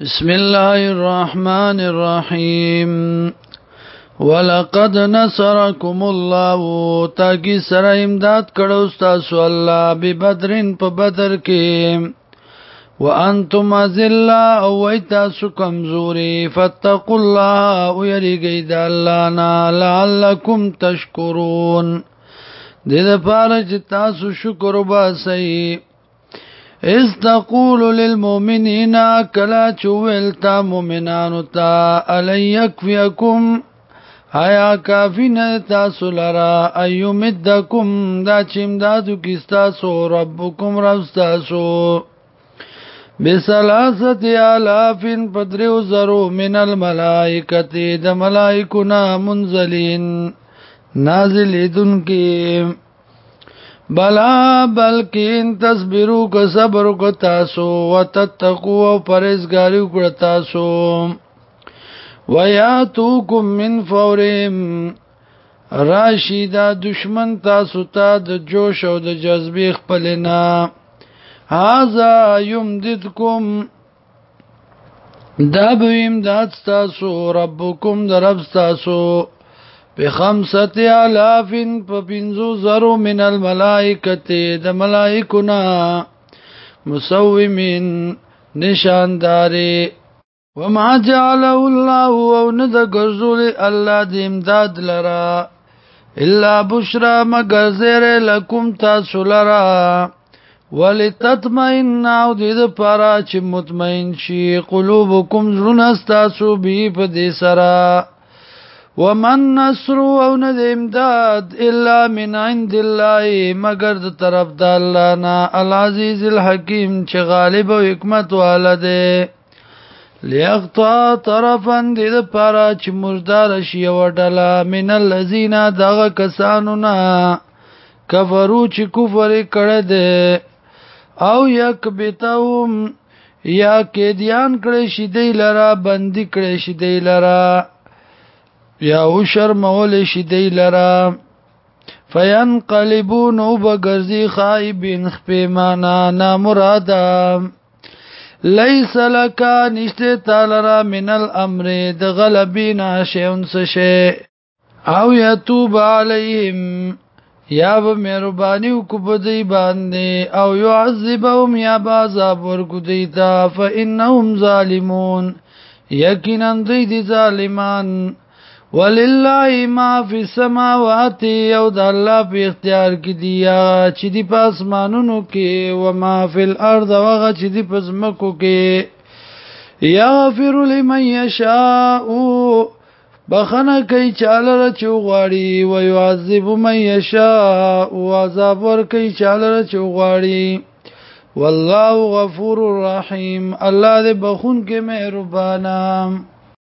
بسم الله الرحمن الرحيم ولقد نصركم الله تاګي سره امداد کړو تاسو الله به بدرن په بدر کې وانتم ذل او تاسو کمزوري فتقوا الله او يرګي د الله نه لعلكم تشکرون دې لپاره چې تاسو شکر وباسئ اس تقول للمؤمنین کلا چویلتا مؤمنانو تا الی یکفیکم آیا کافی نه تاسو لرا ایومدکم دا چمدادو کستا سو ربکم رب تاسو بسلاست آلافین پدریو زرو من الملائکتی دا ملائکونا منزلین نازل ادن کیم بلا بلکې ان تصبرو که صبر کو تاسو وتتقو او پرهیزګاری وکړه تاسو وياتوکم من فورهم راشیدا دشمن تاسو ته د جوش او د جذبې خپلنا هاذا یمددکم دا به امداد تاسو ربکم در رب تاسو بخمسه الاف په پنځو زرو من الملائکه د ملائکونا مسومین نشانداري وما جعله الله او ند غزول الله د امداد لرا الا بشرا مگر زیر لکم تاسو لرا ولتطمئن او د پارا چې مطمئن شي قلوبکم زرن استاسو بي په دې سره ومن نصر او نه د امداد الا من عند الله مگر د طرف د الله نه العزیز الحکیم چې غالب او حکمت والده لیغطا طرفا د لپاره چې مردار شي وډله من الذين دغه کسانو نه کفرو چې کفر کړه ده او یک بتهم یا کېدیان کړي شي دی لرا بندي کړي شي دی لرا یا او شرم ول شي دی لرا فینقلبون وبغرزی خائبین خپیمانا نامرادا لیس لکا نشته تالرا من الامر د غلبینا شیون سشه او یتوب علیهم یا به مهربانی وکوب دی باندې او يعذبهم یا بازاب ورکو دی تا فانهم ظالمون یقینا دی ظالمان ولله ما فی السماوات او د الله په اختیار کې دی چې دی په اسمانونو کې او ما فی الارض او چې دی په زمکو کې یغفر لمن یشاء بخنه کوي چاله را چوغاړي او يعذب من یشاء او عذاب ور کوي چاله را چوغاړي والله غفور رحیم الله دې بخون کې مهربانه